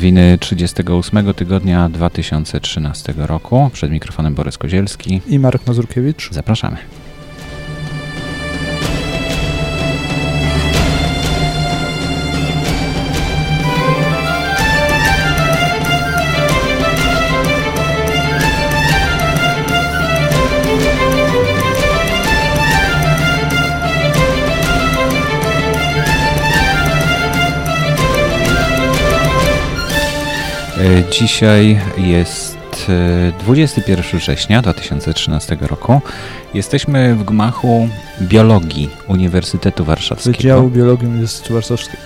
Nowiny 38 tygodnia 2013 roku. Przed mikrofonem Borys Kozielski i Marek Mazurkiewicz. Zapraszamy. Dzisiaj jest 21 e, września 2013 roku. Jesteśmy w gmachu biologii Uniwersytetu Warszawskiego. Wydziału Biologii Uniwersytetu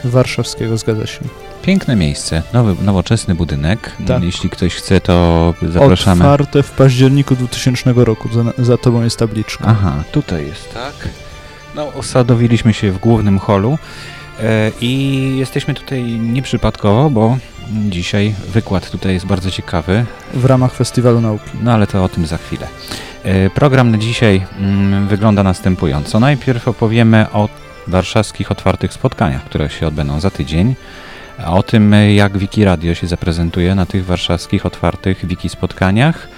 Warszawskiego, zgadza się. Piękne miejsce, nowy, nowoczesny budynek. Tak. Jeśli ktoś chce, to zapraszamy. Otwarte w październiku 2000 roku, za, za tobą jest tabliczka. Aha, tutaj jest, tak. No, osadowiliśmy się w głównym holu e, i jesteśmy tutaj nieprzypadkowo, bo Dzisiaj wykład tutaj jest bardzo ciekawy. W ramach Festiwalu Nauki. No ale to o tym za chwilę. E, program na dzisiaj mm, wygląda następująco. Najpierw opowiemy o warszawskich otwartych spotkaniach, które się odbędą za tydzień. O tym, jak Wiki Radio się zaprezentuje na tych warszawskich otwartych Wiki spotkaniach.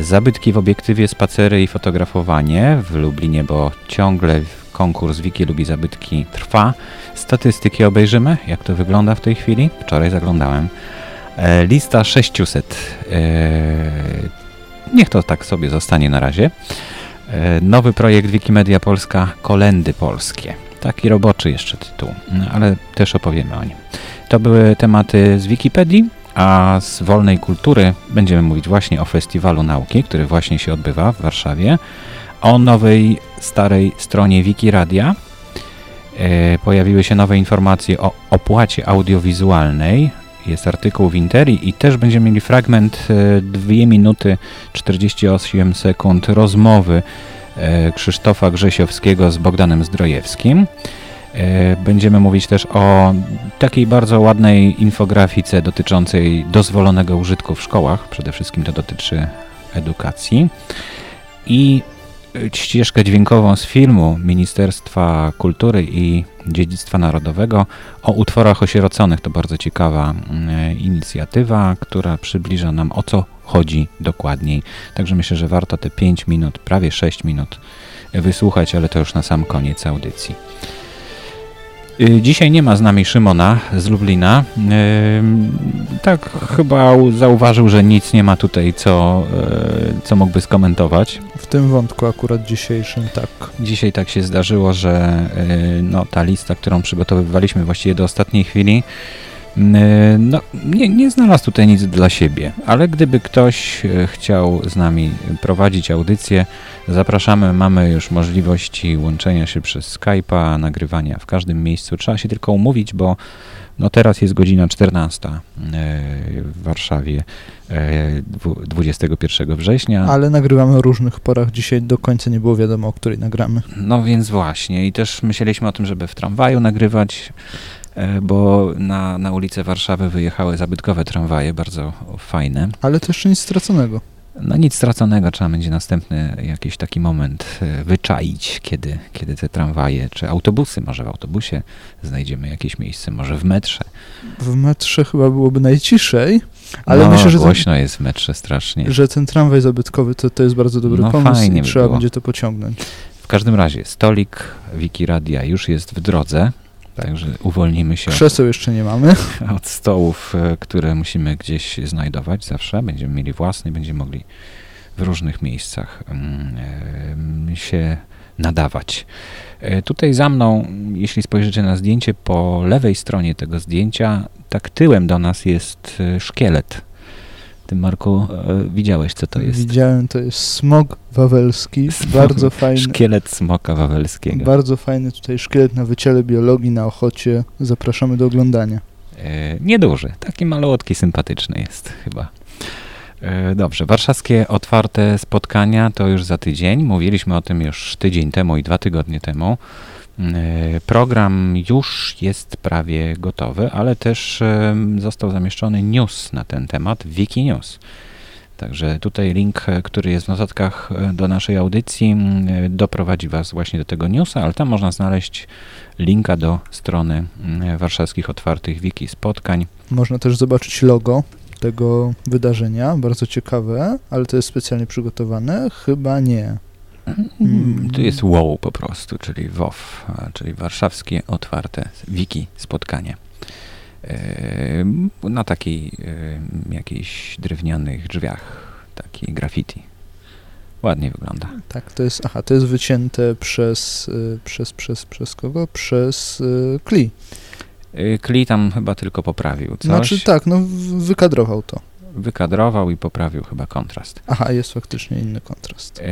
Zabytki w obiektywie, spacery i fotografowanie w Lublinie, bo ciągle konkurs Wiki lubi zabytki trwa. Statystyki obejrzymy, jak to wygląda w tej chwili. Wczoraj zaglądałem. E, lista 600. E, niech to tak sobie zostanie na razie. E, nowy projekt Wikimedia Polska, Kolendy Polskie. Taki roboczy jeszcze tytuł, no, ale też opowiemy o nim. To były tematy z Wikipedii, a z wolnej kultury będziemy mówić właśnie o Festiwalu Nauki, który właśnie się odbywa w Warszawie, o nowej, starej stronie Wikiradia, E, pojawiły się nowe informacje o opłacie audiowizualnej. Jest artykuł w Interi i też będziemy mieli fragment 2 e, minuty 48 sekund rozmowy e, Krzysztofa Grzesiowskiego z Bogdanem Zdrojewskim. Będziemy mówić też o takiej bardzo ładnej infografice dotyczącej dozwolonego użytku w szkołach. Przede wszystkim to dotyczy edukacji. I ścieżkę dźwiękową z filmu Ministerstwa Kultury i Dziedzictwa Narodowego o utworach osieroconych. To bardzo ciekawa mm, inicjatywa, która przybliża nam o co chodzi dokładniej. Także myślę, że warto te 5 minut, prawie 6 minut wysłuchać, ale to już na sam koniec audycji. Y, dzisiaj nie ma z nami Szymona z Lublina. Y, tak chyba zauważył, że nic nie ma tutaj, co, y, co mógłby skomentować. W tym wątku akurat dzisiejszym, tak. Dzisiaj tak się zdarzyło, że no, ta lista, którą przygotowywaliśmy właściwie do ostatniej chwili, no, nie, nie znalazł tutaj nic dla siebie, ale gdyby ktoś chciał z nami prowadzić audycję, Zapraszamy, mamy już możliwości łączenia się przez Skype'a, nagrywania w każdym miejscu. Trzeba się tylko umówić, bo no teraz jest godzina 14 e, w Warszawie 21 e, września. Ale nagrywamy o różnych porach. Dzisiaj do końca nie było wiadomo, o której nagramy. No więc właśnie. I też myśleliśmy o tym, żeby w tramwaju nagrywać, bo na, na ulicę Warszawy wyjechały zabytkowe tramwaje, bardzo fajne. Ale to jeszcze nic straconego. No nic straconego, trzeba będzie następny jakiś taki moment e, wyczaić, kiedy, kiedy te tramwaje, czy autobusy, może w autobusie znajdziemy jakieś miejsce, może w metrze. W metrze chyba byłoby najciszej, ale no, myślę, że głośno ten, jest w metrze strasznie. Że ten tramwaj zabytkowy to, to jest bardzo dobry no, pomysł fajnie i trzeba było. będzie to pociągnąć. W każdym razie stolik Wikiradia już jest w drodze. Tak. Także uwolnimy się. Krzeseł jeszcze nie mamy. Od stołów, e, które musimy gdzieś znajdować zawsze. Będziemy mieli własne, będziemy mogli w różnych miejscach mm, się nadawać. E, tutaj za mną, jeśli spojrzycie na zdjęcie, po lewej stronie tego zdjęcia, tak tyłem do nas jest e, szkielet ty, Marku, e, widziałeś, co to jest? Widziałem, to jest smog wawelski, smog, bardzo fajny. Szkielet smoka wawelskiego. Bardzo fajny tutaj szkielet na wyciele biologii na Ochocie. Zapraszamy do oglądania. E, nieduży, taki malutki, sympatyczny jest chyba. E, dobrze, warszawskie otwarte spotkania to już za tydzień. Mówiliśmy o tym już tydzień temu i dwa tygodnie temu. E, program już jest prawie gotowy, ale też został zamieszczony news na ten temat, Wiki News. Także tutaj link, e, który jest w notatkach e, do naszej audycji, e, doprowadzi Was właśnie do tego newsa, ale tam można znaleźć linka do strony warszawskich otwartych wiki spotkań. Można też zobaczyć logo tego wydarzenia, bardzo ciekawe, ale to jest specjalnie przygotowane? Chyba nie. Mm, tu jest WOW po prostu, czyli WOW, czyli warszawskie otwarte wiki spotkanie na takiej jakiejś drewnianych drzwiach, taki graffiti. Ładnie wygląda. Tak, to jest, aha, to jest wycięte przez, y, przez, przez, przez kogo? Przez Kli. Kli tam chyba tylko poprawił coś. Znaczy tak, no wykadrował to. Wykadrował i poprawił chyba kontrast. Aha, jest faktycznie inny kontrast.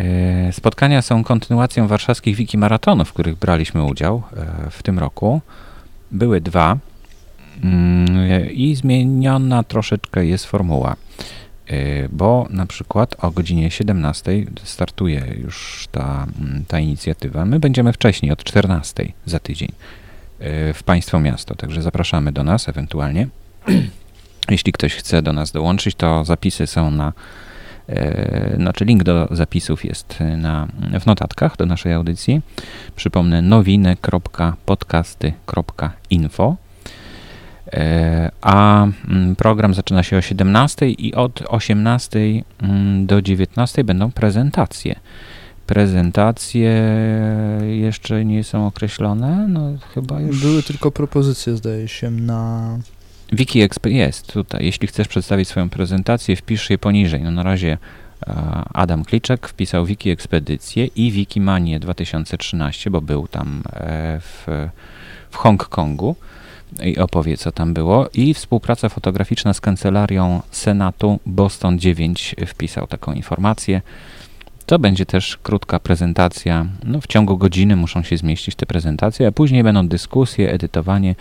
Spotkania są kontynuacją warszawskich wiki maratonów, w których braliśmy udział w tym roku. Były dwa. Mm, I zmieniona troszeczkę jest formuła, bo na przykład o godzinie 17 startuje już ta, mm, ta inicjatywa. My będziemy wcześniej, od 14 za tydzień w Państwo Miasto, także zapraszamy do nas ewentualnie. Jeśli ktoś chce do nas dołączyć, to zapisy są na, y, znaczy link do zapisów jest na, w notatkach do naszej audycji. Przypomnę nowiny.podcasty.info E, a mm, program zaczyna się o 17 i od 18 mm, do 19 będą prezentacje. Prezentacje jeszcze nie są określone, no chyba już... Były tylko propozycje, zdaje się, na... Wiki jest tutaj. Jeśli chcesz przedstawić swoją prezentację, wpisz je poniżej. No na razie e, Adam Kliczek wpisał Wiki Ekspedycje i Wikimanię 2013, bo był tam e, w, w Hongkongu i opowie, co tam było. I współpraca fotograficzna z kancelarią Senatu Boston 9 wpisał taką informację. To będzie też krótka prezentacja. No, w ciągu godziny muszą się zmieścić te prezentacje, a później będą dyskusje, edytowanie,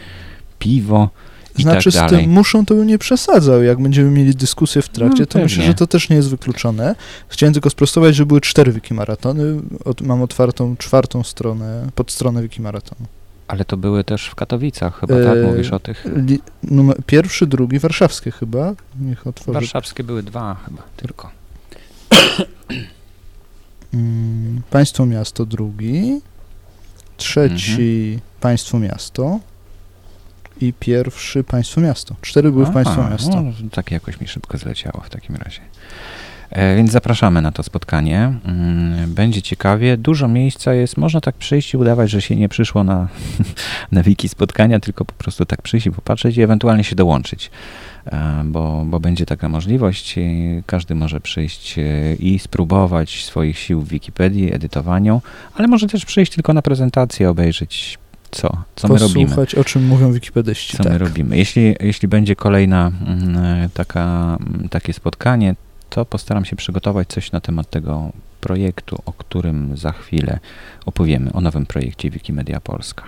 piwo. I znaczy tak z tym muszą to bym nie przesadzał. Jak będziemy mieli dyskusję w trakcie, no, to myślę, że to też nie jest wykluczone. Chciałem tylko sprostować, że były cztery wikimaratony. mam otwartą czwartą stronę, podstronę wikimaratonu. Ale to były też w Katowicach chyba, tak? E, Mówisz o tych? Li, numer, pierwszy, drugi, warszawskie chyba. Niech otworzy. Warszawskie były dwa chyba tylko. Mm, państwo miasto drugi, trzeci mhm. państwo miasto i pierwszy państwo miasto. Cztery były w państwo miasto. No, tak jakoś mi szybko zleciało w takim razie. E, więc zapraszamy na to spotkanie. Mm, będzie ciekawie. Dużo miejsca jest. Można tak przyjść i udawać, że się nie przyszło na, na wiki spotkania, tylko po prostu tak przyjść i popatrzeć i ewentualnie się dołączyć. E, bo, bo będzie taka możliwość. Każdy może przyjść e, i spróbować swoich sił w Wikipedii, edytowaniu, ale może też przyjść tylko na prezentację, obejrzeć co, co my robimy. Posłuchać, o czym mówią wikipedyści. Co tak. my robimy. Jeśli, jeśli będzie kolejna mm, taka, takie spotkanie, to postaram się przygotować coś na temat tego projektu, o którym za chwilę opowiemy, o nowym projekcie Wikimedia Polska.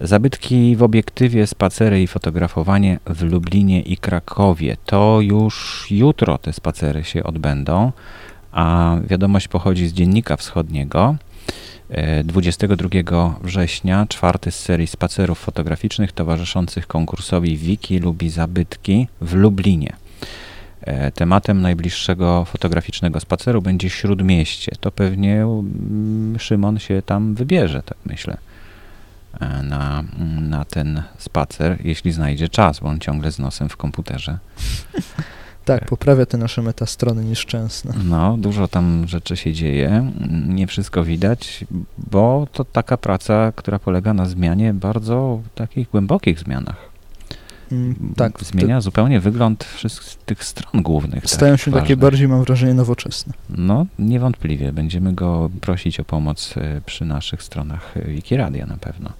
Zabytki w obiektywie, spacery i fotografowanie w Lublinie i Krakowie. To już jutro te spacery się odbędą, a wiadomość pochodzi z Dziennika Wschodniego. 22 e, września, czwarty z serii spacerów fotograficznych towarzyszących konkursowi Wiki lubi zabytki w Lublinie. E, tematem najbliższego fotograficznego spaceru będzie Śródmieście. To pewnie mm, Szymon się tam wybierze, tak myślę, e, na, na ten spacer, jeśli znajdzie czas, bo on ciągle z nosem w komputerze. Tak, poprawia te nasze metastrony nieszczęsne. No, dużo tam rzeczy się dzieje, nie wszystko widać, bo to taka praca, która polega na zmianie bardzo takich głębokich zmianach. Mm, tak. Zmienia zupełnie wygląd wszystkich stron głównych. Stają się ważnych. takie bardziej, mam wrażenie, nowoczesne. No, niewątpliwie. Będziemy go prosić o pomoc e, przy naszych stronach Wikiradia na pewno.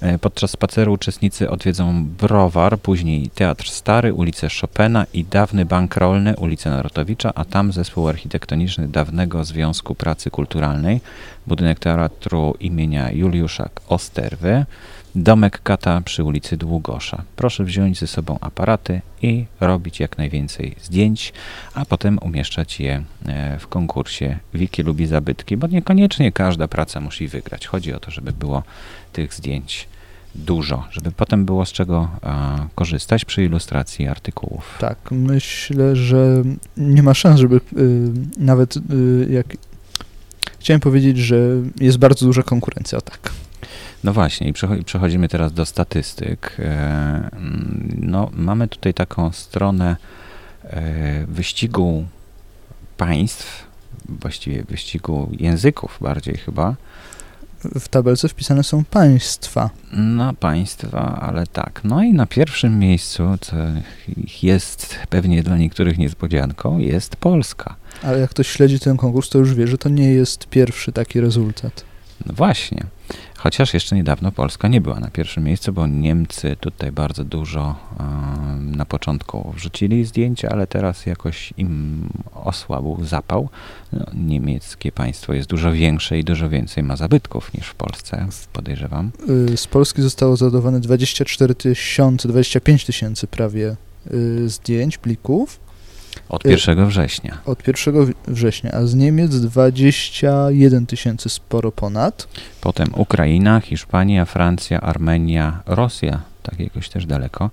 E, podczas spaceru uczestnicy odwiedzą browar, później Teatr Stary, ulicę Chopina i dawny bank rolny, ulicę Narutowicza, a tam zespół architektoniczny dawnego Związku Pracy Kulturalnej, budynek teatru imienia Juliusza Osterwy, Domek Kata przy ulicy Długosza. Proszę wziąć ze sobą aparaty i robić jak najwięcej zdjęć, a potem umieszczać je e, w konkursie Wiki lubi zabytki, bo niekoniecznie każda praca musi wygrać. Chodzi o to, żeby było tych zdjęć dużo, żeby potem było z czego a, korzystać przy ilustracji artykułów. Tak, myślę, że nie ma szans, żeby y, nawet y, jak. Chciałem powiedzieć, że jest bardzo duża konkurencja, tak. No właśnie, i przechodzimy teraz do statystyk. E, no, mamy tutaj taką stronę e, wyścigu państw, właściwie wyścigu języków bardziej chyba. W tabelce wpisane są państwa. No, państwa, ale tak. No i na pierwszym miejscu, co jest pewnie dla niektórych niespodzianką, jest Polska. Ale jak ktoś śledzi ten konkurs, to już wie, że to nie jest pierwszy taki rezultat. No właśnie. Chociaż jeszcze niedawno Polska nie była na pierwszym miejscu, bo Niemcy tutaj bardzo dużo na początku wrzucili zdjęcia, ale teraz jakoś im osłabł zapał. No, niemieckie państwo jest dużo większe i dużo więcej ma zabytków niż w Polsce, podejrzewam. Y, z Polski zostało zadawane 24 tysiące, 25 tysięcy prawie y, zdjęć, plików. Od 1 y, września. Od 1 września, a z Niemiec 21 tysięcy, sporo ponad. Potem Ukraina, Hiszpania, Francja, Armenia, Rosja, tak jakoś też daleko.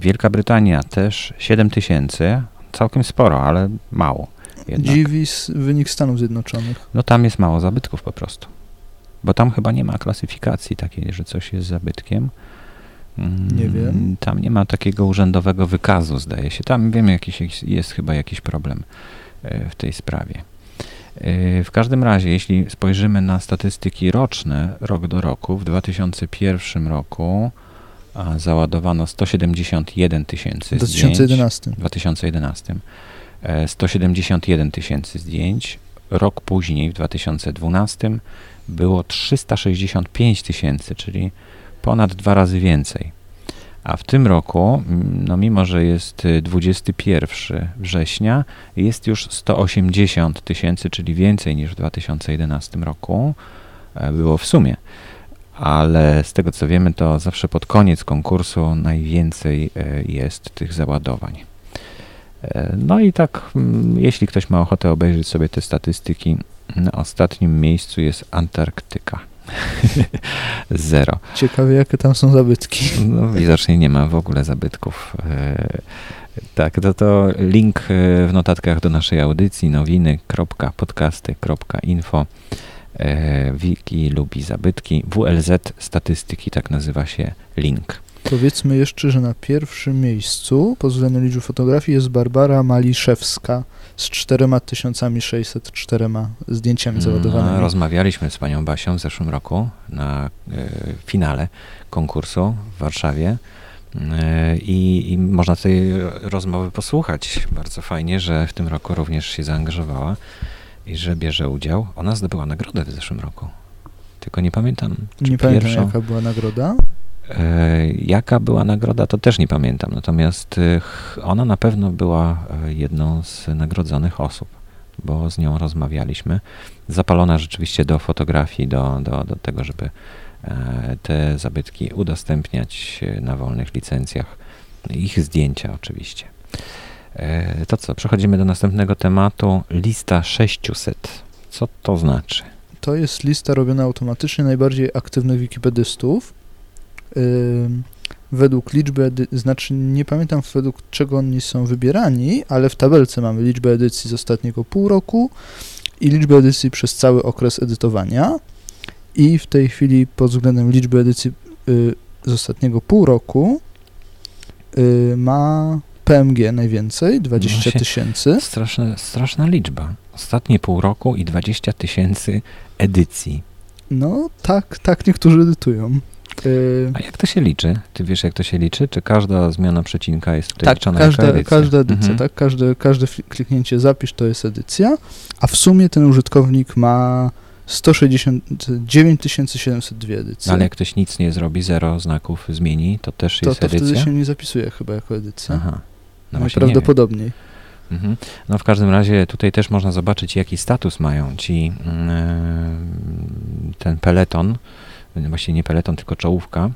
Wielka Brytania też 7 tysięcy, całkiem sporo, ale mało. Jednak. Dziwi wynik Stanów Zjednoczonych. No tam jest mało zabytków po prostu. Bo tam chyba nie ma klasyfikacji takiej, że coś jest zabytkiem. Nie wiem. Mm, tam nie ma takiego urzędowego wykazu, zdaje się. Tam wiem, jakiś, jest chyba jakiś problem e, w tej sprawie. E, w każdym razie, jeśli spojrzymy na statystyki roczne, rok do roku, w 2001 roku załadowano 171 tysięcy zdjęć. W 2011. 2011. 171 tysięcy zdjęć. Rok później, w 2012, było 365 tysięcy, czyli ponad dwa razy więcej. A w tym roku, no mimo że jest 21 września, jest już 180 tysięcy, czyli więcej niż w 2011 roku e, było w sumie. Ale z tego co wiemy, to zawsze pod koniec konkursu najwięcej e, jest tych załadowań. E, no i tak, jeśli ktoś ma ochotę obejrzeć sobie te statystyki, na ostatnim miejscu jest Antarktyka. Zero. Ciekawe, jakie tam są zabytki. No, widocznie nie ma w ogóle zabytków. E, tak, to, to link w notatkach do naszej audycji nowiny.podcasty.info e, Wiki lubi zabytki. WLZ statystyki, tak nazywa się link. Powiedzmy jeszcze, że na pierwszym miejscu pod względem liczby fotografii jest Barbara Maliszewska z 4604 zdjęciami załadowanymi. No, rozmawialiśmy z panią Basią w zeszłym roku na y, finale konkursu w Warszawie. E, I, I, można tej rozmowy posłuchać. Bardzo fajnie, że w tym roku również się zaangażowała i że bierze udział. Ona zdobyła nagrodę w zeszłym roku. Tylko nie pamiętam. nie pierwszą... pamiętam, jaka była nagroda. E, jaka była nagroda, to też nie pamiętam. Natomiast e, ona na pewno była e, jedną z nagrodzonych osób, bo z nią rozmawialiśmy. Zapalona rzeczywiście do fotografii, do, do, do tego, żeby te zabytki udostępniać na wolnych licencjach. Ich zdjęcia oczywiście. To co, przechodzimy do następnego tematu. Lista 600. Co to znaczy? To jest lista robiona automatycznie najbardziej aktywnych wikipedystów według liczby, znaczy nie pamiętam według czego oni są wybierani, ale w tabelce mamy liczbę edycji z ostatniego pół roku i liczbę edycji przez cały okres edytowania i w tej chwili pod względem liczby edycji y, z ostatniego pół roku y, ma PMG najwięcej, 20 no tysięcy. Straszna, straszna liczba. Ostatnie pół roku i 20 tysięcy edycji. No tak, tak niektórzy edytują. Y, A jak to się liczy? Ty wiesz, jak to się liczy? Czy każda zmiana przecinka jest tutaj tak, liczona każda, edycja? każda edycja, mhm. tak? Każde, każde kliknięcie zapisz to jest edycja, a w sumie ten użytkownik ma 169 702 edycje. Ale jak ktoś nic nie zrobi, zero znaków zmieni, to też to, jest to edycja? To wtedy się nie zapisuje chyba jako edycja. Aha. No Najprawdopodobniej. Mhm. No w każdym razie tutaj też można zobaczyć, jaki status mają ci yy, ten peleton, właściwie nie peleton, tylko czołówka,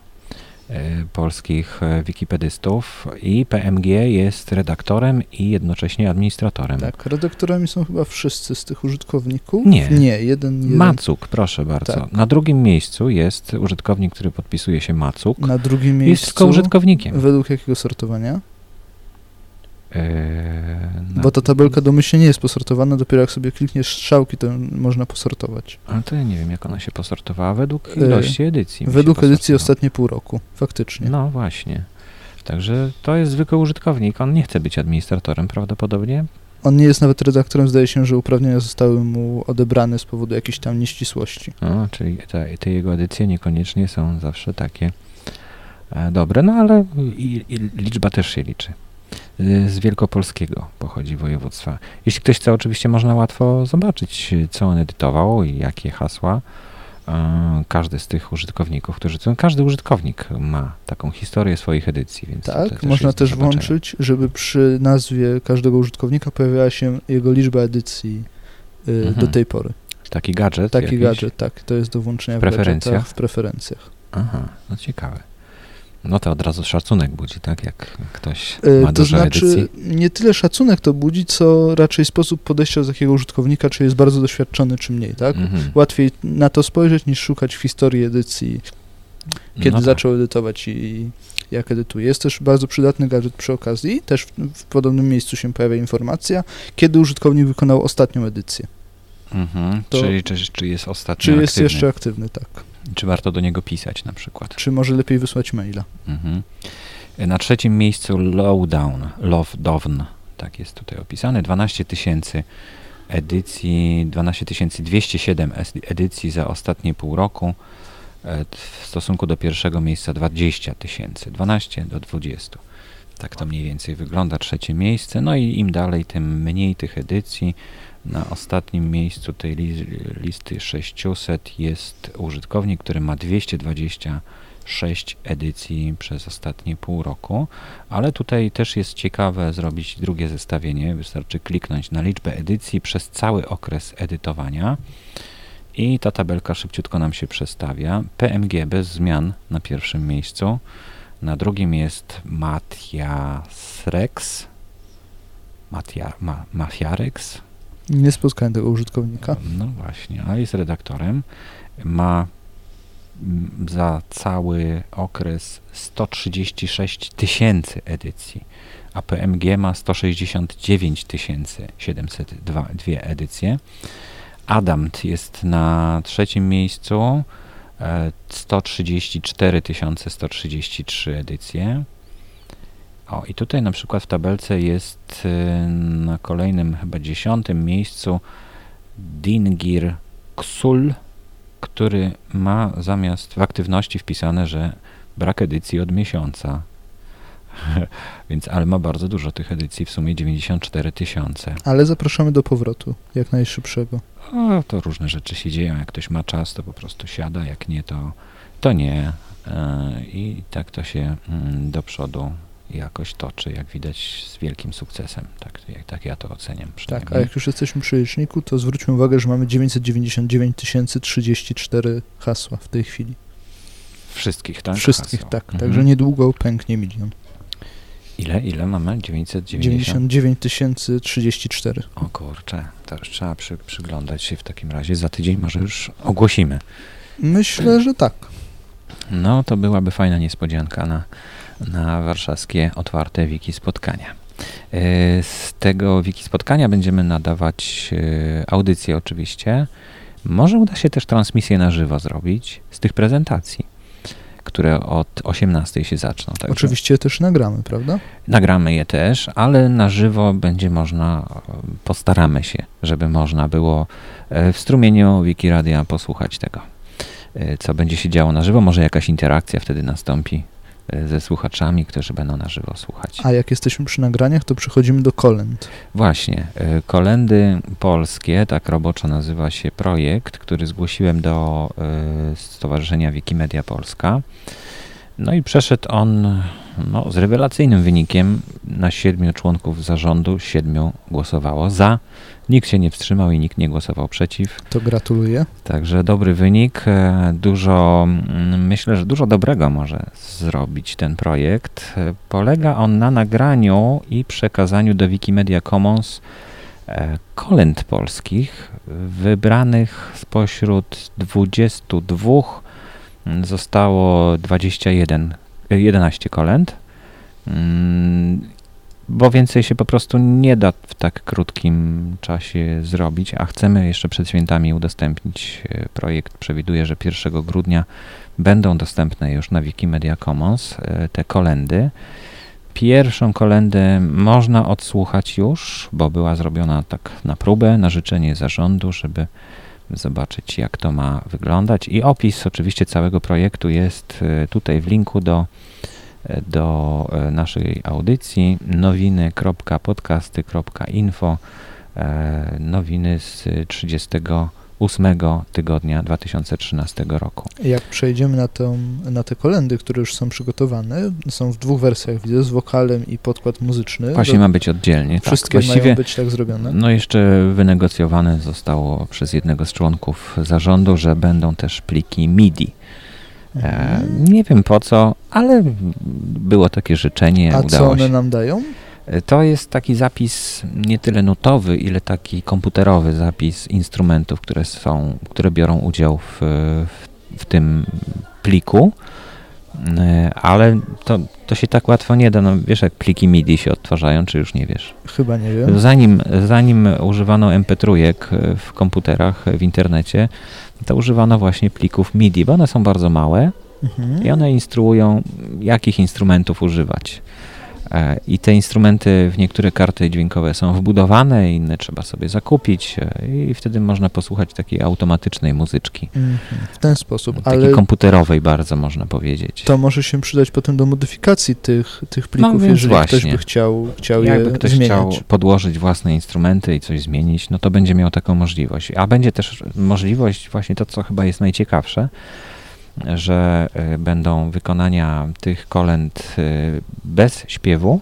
polskich wikipedystów i PMG jest redaktorem i jednocześnie administratorem. Tak, redaktorami są chyba wszyscy z tych użytkowników. Nie. Nie, jeden, jeden. Macuk, proszę bardzo. Tak. Na drugim miejscu jest użytkownik, który podpisuje się Macuk. Na drugim miejscu. Jest tylko użytkownikiem. Według jakiego sortowania? Eee, Bo ta tabelka domyślnie nie jest posortowana, dopiero jak sobie klikniesz strzałki, to można posortować. Ale to ja nie wiem, jak ona się posortowała, według eee, ilości edycji. Według edycji ostatnie pół roku, faktycznie. No właśnie. Także to jest zwykły użytkownik, on nie chce być administratorem prawdopodobnie. On nie jest nawet redaktorem, zdaje się, że uprawnienia zostały mu odebrane z powodu jakiejś tam nieścisłości. O, czyli te, te jego edycje niekoniecznie są zawsze takie e, dobre, no ale i, i liczba też się liczy. Y, z Wielkopolskiego pochodzi województwa. Jeśli ktoś chce, oczywiście można łatwo zobaczyć, co on edytował i jakie hasła. Y, każdy z tych użytkowników, którzy każdy użytkownik ma taką historię swoich edycji. Więc tak, też można też włączyć, żeby przy nazwie każdego użytkownika pojawiała się jego liczba edycji y, mhm. do tej pory. Taki gadżet? Taki jakiś? gadżet, tak. To jest do włączenia w preferencjach. w preferencjach. Aha, no ciekawe. No to od razu szacunek budzi, tak? Jak ktoś e, ma to dużo znaczy, edycji. nie tyle szacunek to budzi, co raczej sposób podejścia do takiego użytkownika, czy jest bardzo doświadczony, czy mniej, tak? Mhm. Łatwiej na to spojrzeć, niż szukać w historii edycji, kiedy no tak. zaczął edytować i jak edytuje. Jest też bardzo przydatny gadżet przy okazji, też w, w podobnym miejscu się pojawia informacja, kiedy użytkownik wykonał ostatnią edycję. Mhm. To, Czyli czy, czy jest ostatnio Czy jest jeszcze aktywny, tak. Czy warto do niego pisać na przykład? Czy może lepiej wysłać maila? Mhm. Na trzecim miejscu Lowdown, Lowdown, tak jest tutaj opisane, 12 tysięcy edycji, 12 207 edycji za ostatnie pół roku, e, w stosunku do pierwszego miejsca 20 tysięcy, 12 do 20. Tak to mniej więcej wygląda trzecie miejsce. No i im dalej, tym mniej tych edycji. Na ostatnim miejscu tej listy 600 jest użytkownik, który ma 226 edycji przez ostatnie pół roku, ale tutaj też jest ciekawe zrobić drugie zestawienie. Wystarczy kliknąć na liczbę edycji przez cały okres edytowania i ta tabelka szybciutko nam się przestawia. PMG bez zmian na pierwszym miejscu. Na drugim jest Matias Rex. Matia, ma, nie spotkałem tego użytkownika. No właśnie, a jest redaktorem. Ma mm, za cały okres 136 tysięcy edycji, a PMG ma 169 702 dwie edycje. Adamt jest na trzecim miejscu, 134 133 edycje. O, i tutaj na przykład w tabelce jest y, na kolejnym, chyba dziesiątym miejscu Dingir Ksul, który ma zamiast w aktywności wpisane, że brak edycji od miesiąca. Więc, ale ma bardzo dużo tych edycji, w sumie 94 tysiące. Ale zapraszamy do powrotu, jak najszybszego. O, to różne rzeczy się dzieją. Jak ktoś ma czas, to po prostu siada, jak nie, to, to nie. E, I tak to się mm, do przodu jakoś toczy, jak widać, z wielkim sukcesem. Tak, jak, tak ja to oceniam. Tak, a jak już jesteśmy przy liczniku, to zwróćmy uwagę, że mamy 999 034 hasła w tej chwili. Wszystkich, tak? Wszystkich, tak. Mhm. Także niedługo pęknie milion. Ile? Ile mamy? 990? 99 034. O kurczę, to już trzeba przy, przyglądać się w takim razie. Za tydzień może już ogłosimy. Myślę, że tak. No, to byłaby fajna niespodzianka na na warszawskie otwarte wiki spotkania. E, z tego wiki spotkania będziemy nadawać e, audycje oczywiście. Może uda się też transmisję na żywo zrobić z tych prezentacji, które od 18 się zaczną. Także oczywiście też nagramy, prawda? Nagramy je też, ale na żywo będzie można, postaramy się, żeby można było e, w strumieniu Wikiradia posłuchać tego, co będzie się działo na żywo. Może jakaś interakcja wtedy nastąpi ze słuchaczami, którzy będą na żywo słuchać. A jak jesteśmy przy nagraniach, to przechodzimy do kolęd. Właśnie. E, kolendy polskie, tak roboczo nazywa się projekt, który zgłosiłem do e, Stowarzyszenia Wikimedia Polska. No i przeszedł on no, z rewelacyjnym wynikiem na siedmiu członków zarządu siedmiu głosowało za. Nikt się nie wstrzymał i nikt nie głosował przeciw. To gratuluję. Także dobry wynik. E, dużo, mm, myślę, że dużo dobrego może zrobić ten projekt. E, polega on na nagraniu i przekazaniu do Wikimedia Commons e, kolęd polskich, wybranych spośród 22 mm, zostało 21, 11 kolęd mm, bo więcej się po prostu nie da w tak krótkim czasie zrobić, a chcemy jeszcze przed świętami udostępnić e, projekt. Przewiduje, że 1 grudnia będą dostępne już na Wikimedia Commons e, te kolendy. Pierwszą kolendę można odsłuchać już, bo była zrobiona tak na próbę, na życzenie zarządu, żeby zobaczyć jak to ma wyglądać. I opis oczywiście całego projektu jest e, tutaj w linku do do e, naszej audycji nowiny.podcasty.info e, nowiny z 38 tygodnia 2013 roku. Jak przejdziemy na, tę, na te kolendy, które już są przygotowane, są w dwóch wersjach, widzę, z wokalem i podkład muzyczny. Właśnie ma być oddzielnie. Tak. Wszystkie tak, mają być tak zrobione? No jeszcze wynegocjowane zostało przez jednego z członków zarządu, że będą też pliki MIDI E, nie wiem po co, ale było takie życzenie. A udało co one się. nam dają? E, to jest taki zapis nie tyle nutowy, ile taki komputerowy zapis instrumentów, które są, które biorą udział w, w, w tym pliku. E, ale to, to się tak łatwo nie da. No, wiesz, jak pliki MIDI się odtwarzają, czy już nie wiesz? Chyba nie wiem. Zanim, zanim używano MP3 w komputerach, w internecie, to używano właśnie plików MIDI, bo one są bardzo małe mhm. i one instruują, jakich instrumentów używać. I te instrumenty w niektóre karty dźwiękowe są wbudowane, inne trzeba sobie zakupić e, i wtedy można posłuchać takiej automatycznej muzyczki. Mhm. W ten sposób. Takiej ale komputerowej bardzo można powiedzieć. To może się przydać potem do modyfikacji tych, tych plików, no, jeżeli właśnie. ktoś by chciał, chciał Jakby je ktoś zmieniać. chciał podłożyć własne instrumenty i coś zmienić, no to będzie miał taką możliwość. A będzie też możliwość, właśnie to, co chyba jest najciekawsze, że y, będą wykonania tych kolęd y, bez śpiewu,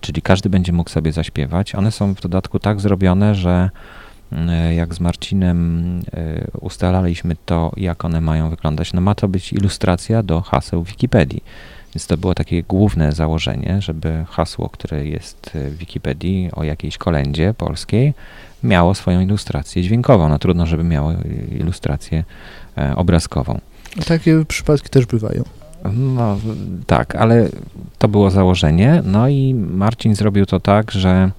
czyli każdy będzie mógł sobie zaśpiewać. One są w dodatku tak zrobione, że y, jak z Marcinem ustalaliśmy to, jak one mają wyglądać, no ma to być ilustracja do haseł Wikipedii. Więc to było takie główne założenie, żeby hasło, które jest w Wikipedii o jakiejś kolędzie polskiej, miało swoją ilustrację dźwiękową. No trudno, żeby miało ilustrację e, obrazkową. Takie przypadki też bywają. No tak, ale to było założenie. No i Marcin zrobił to tak, że,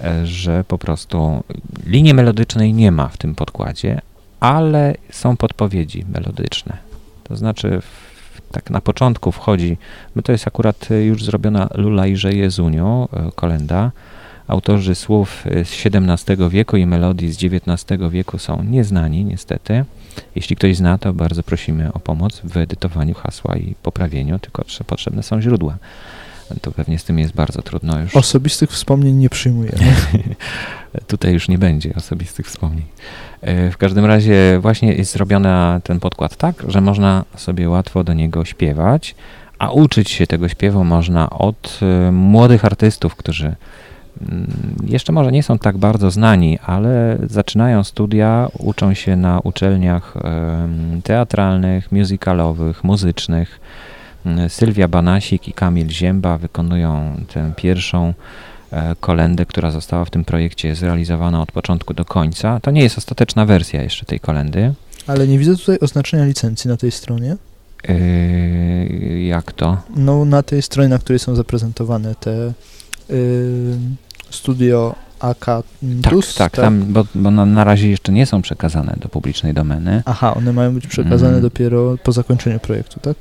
e, że po prostu linii melodycznej nie ma w tym podkładzie, ale są podpowiedzi melodyczne. To znaczy, w, tak na początku wchodzi, bo to jest akurat już zrobiona Lulajże Jezuniu, e, kolenda. Autorzy słów z XVII wieku i melodii z XIX wieku są nieznani, niestety. Jeśli ktoś zna, to bardzo prosimy o pomoc w edytowaniu hasła i poprawieniu, tylko potrzebne są źródła. To pewnie z tym jest bardzo trudno już. Osobistych wspomnień nie przyjmujemy. Tutaj już nie będzie osobistych wspomnień. E, w każdym razie właśnie jest zrobiony ten podkład tak, że można sobie łatwo do niego śpiewać, a uczyć się tego śpiewu można od e, młodych artystów, którzy jeszcze może nie są tak bardzo znani, ale zaczynają studia, uczą się na uczelniach teatralnych, musicalowych, muzycznych. Mm, Sylwia Banasik i Kamil Zięba wykonują tę pierwszą e, kolendę, która została w tym projekcie zrealizowana od początku do końca. To nie jest ostateczna wersja jeszcze tej kolendy. Ale nie widzę tutaj oznaczenia licencji na tej stronie. Yy, jak to? No, na tej stronie, na której są zaprezentowane te yy, studio Akatus. Tak, tak, tak, tam, bo, bo na, na, razie jeszcze nie są przekazane do publicznej domeny. Aha, one mają być przekazane mm. dopiero po zakończeniu projektu, tak?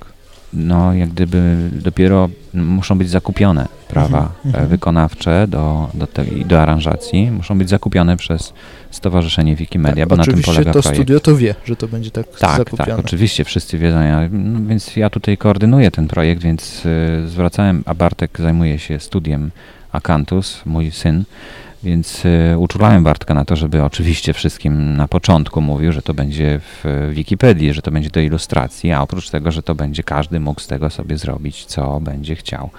No, jak gdyby dopiero muszą być zakupione prawa mm -hmm. wykonawcze do, do, tej, do aranżacji, muszą być zakupione przez Stowarzyszenie Wikimedia, tak, bo na tym polega to projekt. studio to wie, że to będzie tak, tak zakupione. Tak, oczywiście, wszyscy wiedzą, ja, no, więc ja tutaj koordynuję ten projekt, więc y, zwracałem, a Bartek zajmuje się studiem Akantus, mój syn, więc y, uczulałem Bartka na to, żeby oczywiście wszystkim na początku mówił, że to będzie w Wikipedii, że to będzie do ilustracji, a oprócz tego, że to będzie każdy mógł z tego sobie zrobić, co będzie chciał.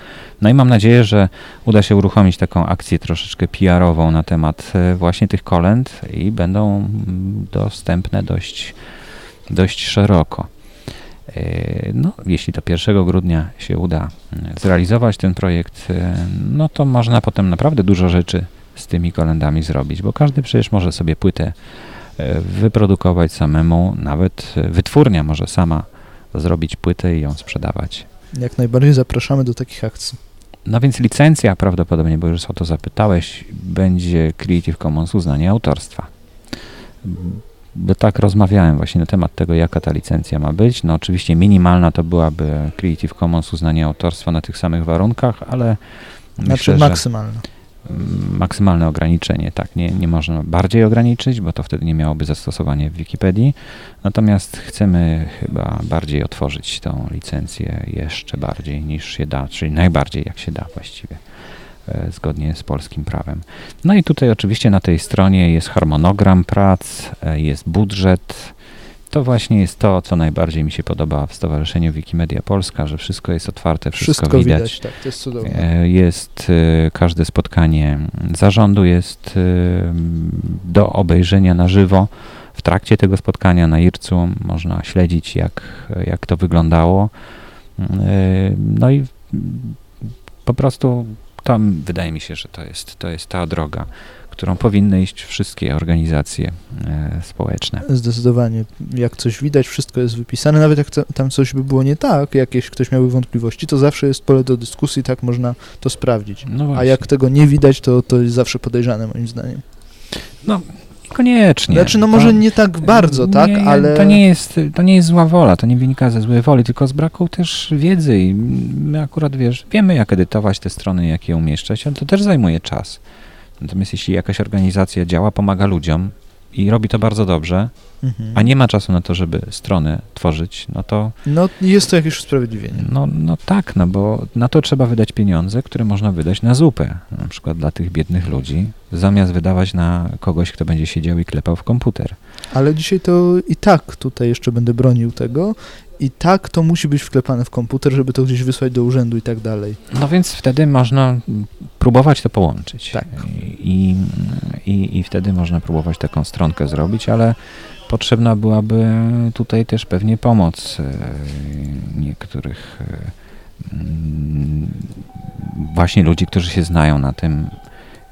No i mam nadzieję, że uda się uruchomić taką akcję troszeczkę PR-ową na temat y, właśnie tych kolęd i będą mm, dostępne dość, dość szeroko. Y, no, jeśli do 1 grudnia się uda zrealizować ten projekt, no to można potem naprawdę dużo rzeczy z tymi kolendami zrobić, bo każdy przecież może sobie płytę wyprodukować samemu, nawet wytwórnia może sama zrobić płytę i ją sprzedawać. Jak najbardziej zapraszamy do takich akcji. No więc licencja prawdopodobnie, bo już o to zapytałeś, będzie Creative Commons uznanie autorstwa. Bo tak rozmawiałem właśnie na temat tego, jaka ta licencja ma być. No oczywiście minimalna to byłaby Creative Commons uznanie autorstwa na tych samych warunkach, ale znaczy myślę, maksymalna maksymalne ograniczenie, tak, nie, nie można bardziej ograniczyć, bo to wtedy nie miałoby zastosowania w Wikipedii, natomiast chcemy chyba bardziej otworzyć tą licencję jeszcze bardziej niż się da, czyli najbardziej jak się da właściwie zgodnie z polskim prawem. No i tutaj oczywiście na tej stronie jest harmonogram prac, e, jest budżet, to właśnie jest to, co najbardziej mi się podoba w Stowarzyszeniu Wikimedia Polska, że wszystko jest otwarte, wszystko, wszystko widać. widać. tak, to jest cudowne. E, jest e, każde spotkanie zarządu jest e, do obejrzenia na żywo. W trakcie tego spotkania na IRCU można śledzić, jak, jak to wyglądało. No i po prostu tam wydaje mi się, że to jest, to jest ta droga którą powinny iść wszystkie organizacje e, społeczne. Zdecydowanie. Jak coś widać, wszystko jest wypisane, nawet jak tam coś by było nie tak, jakieś ktoś miałby wątpliwości, to zawsze jest pole do dyskusji, tak można to sprawdzić. No A jak tego nie widać, to, to jest zawsze podejrzane moim zdaniem. No, Koniecznie. Znaczy, no może to, nie tak bardzo, tak, ale... To nie, jest, to nie jest zła wola, to nie wynika ze złej woli, tylko z braku też wiedzy i my akurat, wiesz, wiemy jak edytować te strony, jak je umieszczać, ale to też zajmuje czas. Natomiast jeśli jakaś organizacja działa, pomaga ludziom i robi to bardzo dobrze, mhm. a nie ma czasu na to, żeby strony tworzyć, no to... No jest to jakieś usprawiedliwienie. No, no tak, no bo na to trzeba wydać pieniądze, które można wydać na zupę, na przykład dla tych biednych ludzi, zamiast wydawać na kogoś, kto będzie siedział i klepał w komputer. Ale dzisiaj to i tak tutaj jeszcze będę bronił tego i tak to musi być wklepane w komputer, żeby to gdzieś wysłać do urzędu i tak dalej. No więc wtedy można próbować to połączyć. Tak. I, i, I wtedy można próbować taką stronkę zrobić, ale potrzebna byłaby tutaj też pewnie pomoc e, niektórych e, mm, właśnie ludzi, którzy się znają na tym,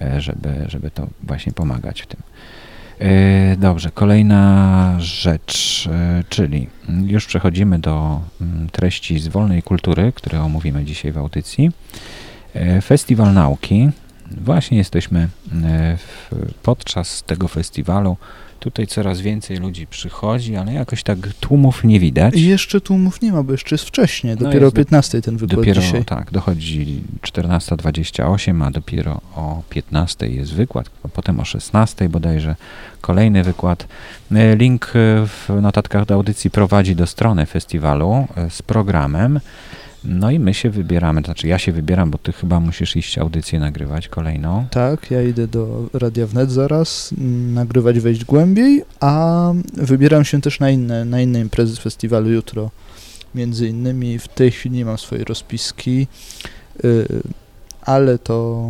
e, żeby, żeby to właśnie pomagać w tym. E, dobrze, kolejna rzecz, e, czyli już przechodzimy do mm, treści z wolnej kultury, które omówimy dzisiaj w audycji. E, festiwal Nauki. Właśnie jesteśmy podczas tego festiwalu Tutaj coraz więcej ludzi przychodzi, ale jakoś tak tłumów nie widać. Jeszcze tłumów nie ma, bo jeszcze jest wcześnie. No dopiero no o 15 ten wykład dopiero, dzisiaj. Tak, dochodzi 14.28, a dopiero o 15 jest wykład, a potem o 16 bodajże kolejny wykład. E, link w notatkach do audycji prowadzi do strony festiwalu e, z programem. No i my się wybieramy, znaczy ja się wybieram, bo ty chyba musisz iść audycję nagrywać kolejną. Tak, ja idę do Radia Wnet zaraz, nagrywać wejść głębiej, a wybieram się też na inne, na inne imprezy festiwalu jutro. Między innymi w tej chwili nie mam swojej rozpiski, yy, ale to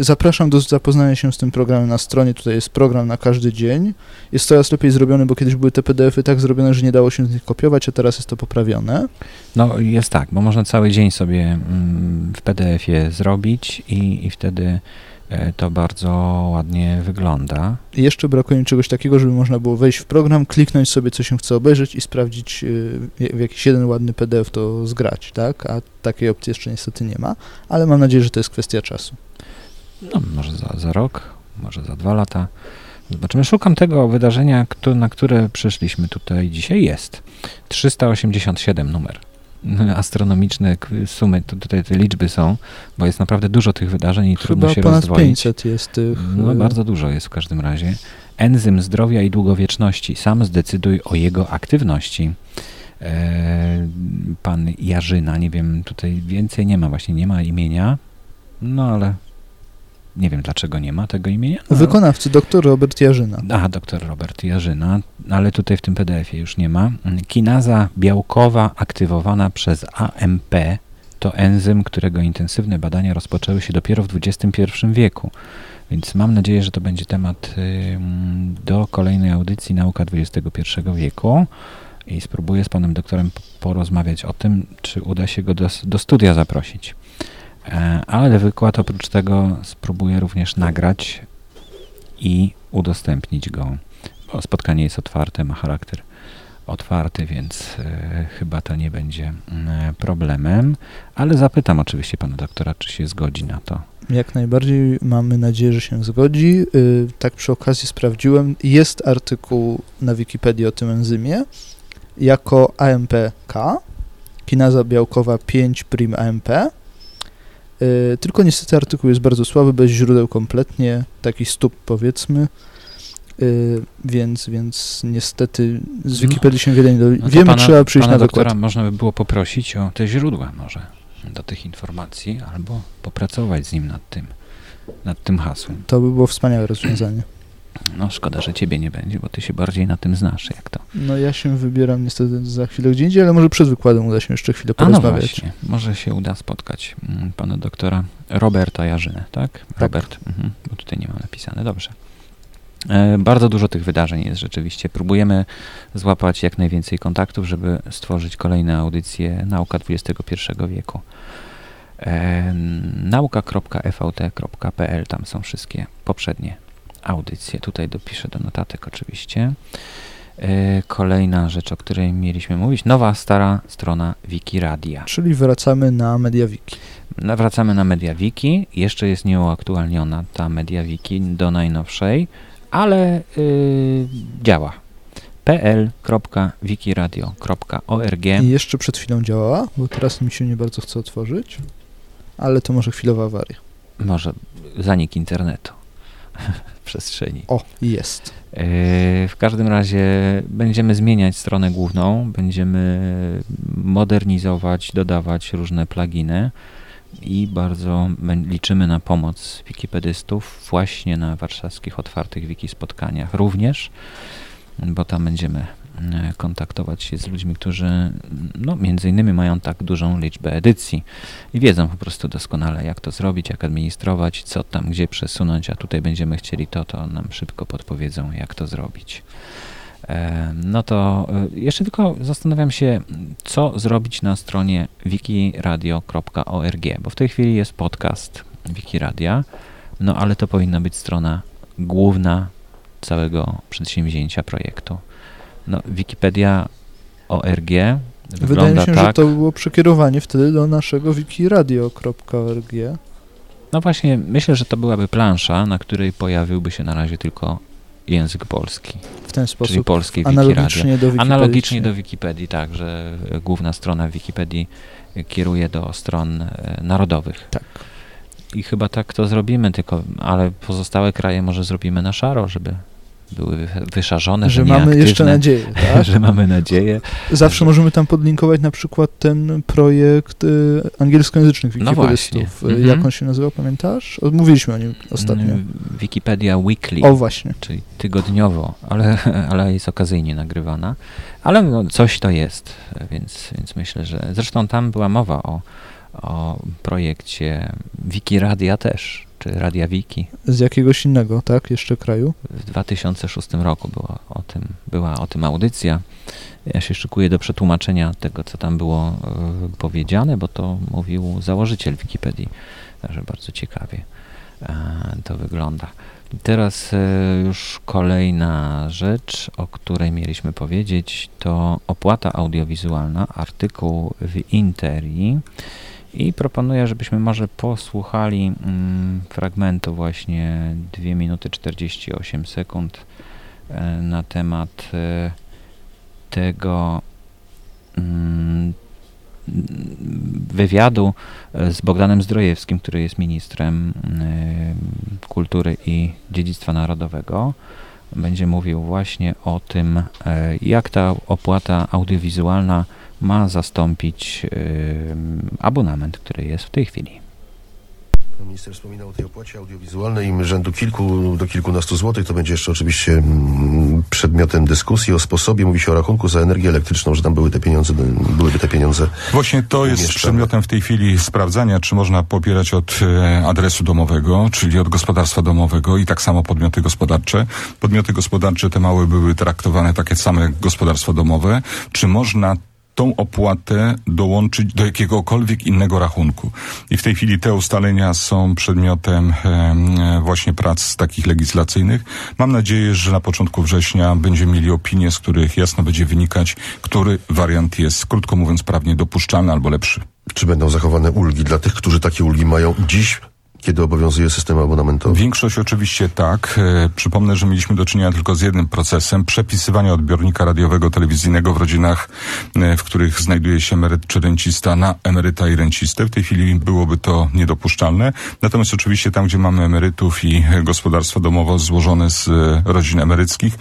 zapraszam do zapoznania się z tym programem na stronie. Tutaj jest program na każdy dzień. Jest coraz lepiej zrobiony, bo kiedyś były te PDF-y tak zrobione, że nie dało się z nich kopiować, a teraz jest to poprawione. No jest tak, bo można cały dzień sobie mm, w PDF-ie zrobić i, i wtedy e, to bardzo ładnie wygląda. I jeszcze brakuje mi czegoś takiego, żeby można było wejść w program, kliknąć sobie, co się chce obejrzeć i sprawdzić y, w jakiś jeden ładny PDF to zgrać, tak? A takiej opcji jeszcze niestety nie ma, ale mam nadzieję, że to jest kwestia czasu no, może za, za rok, może za dwa lata. Zobaczymy. Szukam tego wydarzenia, na które przyszliśmy tutaj dzisiaj. Jest 387 numer. Astronomiczne sumy, tutaj te liczby są, bo jest naprawdę dużo tych wydarzeń i Chyba trudno się rozdwoić. 500 jest tych. No, y, bardzo dużo jest w każdym razie. Enzym zdrowia i długowieczności. Sam zdecyduj o jego aktywności. E, pan Jarzyna, nie wiem, tutaj więcej nie ma, właśnie nie ma imienia, no ale Nie wiem, dlaczego nie ma tego imienia. No. Wykonawcy, dr Robert Jarzyna. A, dr Robert Jarzyna, ale tutaj w tym PDF-ie już nie ma. Kinaza białkowa aktywowana przez AMP to enzym, którego intensywne badania rozpoczęły się dopiero w XXI wieku. Więc mam nadzieję, że to będzie temat do kolejnej audycji Nauka XXI wieku i spróbuję z panem doktorem porozmawiać o tym, czy uda się go do, do studia zaprosić. E, ale wykład oprócz tego spróbuję również nagrać i udostępnić go, bo spotkanie jest otwarte, ma charakter otwarty, więc e, chyba to nie będzie mm, problemem, ale zapytam oczywiście pana doktora, czy się zgodzi na to. Jak najbardziej mamy nadzieję, że się zgodzi. Y, tak przy okazji sprawdziłem, jest artykuł na Wikipedii o tym enzymie jako AMPK, kinaza białkowa 5' AMP, tylko niestety artykuł jest bardzo słaby, bez źródeł kompletnie, taki stóp powiedzmy. Y, więc, więc niestety z no. Wikipedii się wiele nie dowie. No Wiemy, pana, trzeba przyjść na doktora wykład. można by było poprosić o te źródła może do tych informacji, albo popracować z nim nad tym, nad tym hasłem. To by było wspaniałe rozwiązanie. No szkoda, że ciebie nie będzie, bo ty się bardziej na tym znasz, jak to. No ja się wybieram niestety za chwilę gdzie indziej, ale może przed wykładem uda się jeszcze chwilę porozmawiać. A no właśnie, może się uda spotkać mm, pana doktora Roberta Jarzynę, tak? tak. Robert, mhm, bo tutaj nie mam napisane, dobrze. E, bardzo dużo tych wydarzeń jest rzeczywiście. Próbujemy złapać jak najwięcej kontaktów, żeby stworzyć kolejne audycje Nauka XXI wieku. E, nauka.fvt.pl tam są wszystkie poprzednie audycje. Tutaj dopiszę do notatek oczywiście. E, kolejna rzecz, o której mieliśmy mówić, nowa, stara strona Wikiradia. Czyli wracamy na MediaWiki. Wracamy na MediaWiki. Jeszcze jest nieuaktualniona ta MediaWiki do najnowszej ale yy, działa. pl.wikiradio.org I jeszcze przed chwilą działała, bo teraz mi się nie bardzo chce otworzyć, ale to może chwilowa awaria. Może zanik internetu przestrzeni. O, jest. Yy, w każdym razie będziemy zmieniać stronę główną, będziemy modernizować, dodawać różne pluginy i bardzo liczymy na pomoc wikipedystów właśnie na warszawskich otwartych wiki spotkaniach również, bo tam będziemy e, kontaktować się z ludźmi, którzy no, między innymi mają tak dużą liczbę edycji i wiedzą po prostu doskonale, jak to zrobić, jak administrować, co tam, gdzie przesunąć, a tutaj będziemy chcieli to, to nam szybko podpowiedzą, jak to zrobić. No to e, jeszcze tylko zastanawiam się, co zrobić na stronie wikiradio.org, bo w tej chwili jest podcast Wikiradia, no ale to powinna być strona główna całego przedsięwzięcia projektu. No, Wikipedia ORG Wydaje mi się, tak, że to było przekierowanie wtedy do naszego wikiradio.org. No właśnie, myślę, że to byłaby plansza, na której pojawiłby się na razie tylko język polski. W ten sposób. Czyli polskiej analogicznie do Wikipedii. Analogicznie do Wikipedii, tak, że główna strona Wikipedii kieruje do stron e, narodowych. Tak. I chyba tak to zrobimy, tylko, ale pozostałe kraje może zrobimy na szaro, żeby były wyszarzone, że, że mamy jeszcze nadzieję, tak? że mamy nadzieję. Zawsze że... możemy tam podlinkować na przykład ten projekt y, angielskojęzycznych wikipedystów. No Jak on się nazywał, pamiętasz? Mówiliśmy o nim ostatnio. Mm, Wikipedia Weekly. O właśnie. Czyli tygodniowo, ale, ale jest okazyjnie nagrywana. Ale no, coś to jest, więc, więc myślę, że zresztą tam była mowa o, o projekcie Wikiradia też czy Radia Wiki. Z jakiegoś innego, tak? Jeszcze kraju? W 2006 roku była o tym, była o tym audycja. Ja się szykuję do przetłumaczenia tego, co tam było y, powiedziane, bo to mówił założyciel Wikipedii. Także bardzo ciekawie y, to wygląda. Teraz y, już kolejna rzecz, o której mieliśmy powiedzieć, to opłata audiowizualna, artykuł w Interi. I proponuję, żebyśmy może posłuchali mm, fragmentu właśnie 2 minuty 48 sekund e, na temat e, tego mm, wywiadu z Bogdanem Zdrojewskim, który jest ministrem e, kultury i dziedzictwa narodowego. Będzie mówił właśnie o tym, jak ta opłata audiowizualna ma zastąpić abonament, który jest w tej chwili. Minister wspominał o tej opłacie audiowizualnej rzędu kilku do kilkunastu złotych. To będzie jeszcze oczywiście przedmiotem dyskusji o sposobie. Mówi się o rachunku za energię elektryczną, że tam były te pieniądze, byłyby te pieniądze. Właśnie to jest przedmiotem w tej chwili sprawdzania, czy można pobierać od e, adresu domowego, czyli od gospodarstwa domowego i tak samo podmioty gospodarcze. Podmioty gospodarcze te małe były traktowane takie same jak gospodarstwa domowe. Czy można tą opłatę dołączyć do jakiegokolwiek innego rachunku. I w tej chwili te ustalenia są przedmiotem e, właśnie prac takich legislacyjnych. Mam nadzieję, że na początku września będziemy mieli opinie, z których jasno będzie wynikać, który wariant jest, krótko mówiąc, prawnie dopuszczalny albo lepszy. Czy będą zachowane ulgi dla tych, którzy takie ulgi mają dziś kiedy obowiązuje system abonamentowy? Większość oczywiście tak. E, przypomnę, że mieliśmy do czynienia tylko z jednym procesem przepisywania odbiornika radiowego, telewizyjnego w rodzinach, e, w których znajduje się emeryt czy rencista na emeryta i rencistę. W tej chwili byłoby to niedopuszczalne. Natomiast oczywiście tam, gdzie mamy emerytów i gospodarstwo domowe złożone z e, rodzin emeryckich,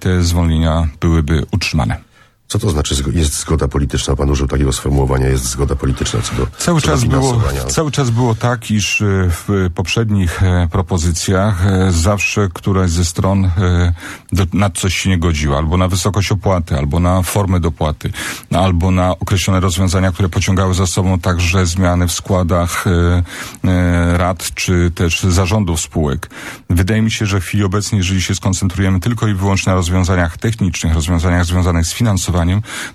te zwolnienia byłyby utrzymane. Co to znaczy jest zgoda polityczna? Pan użył takiego sformułowania, jest zgoda polityczna co do Cały, czas, było, cały czas było tak, iż e, w poprzednich e, propozycjach e, zawsze któraś ze stron na coś się nie godziła, albo na wysokość opłaty, albo na formę dopłaty, albo na określone rozwiązania, które pociągały za sobą także zmiany w składach rad, czy też zarządów spółek. Wydaje mi się, że w chwili obecnej, jeżeli się skoncentrujemy tylko i wyłącznie na rozwiązaniach technicznych, rozwiązaniach związanych z finansowaniem,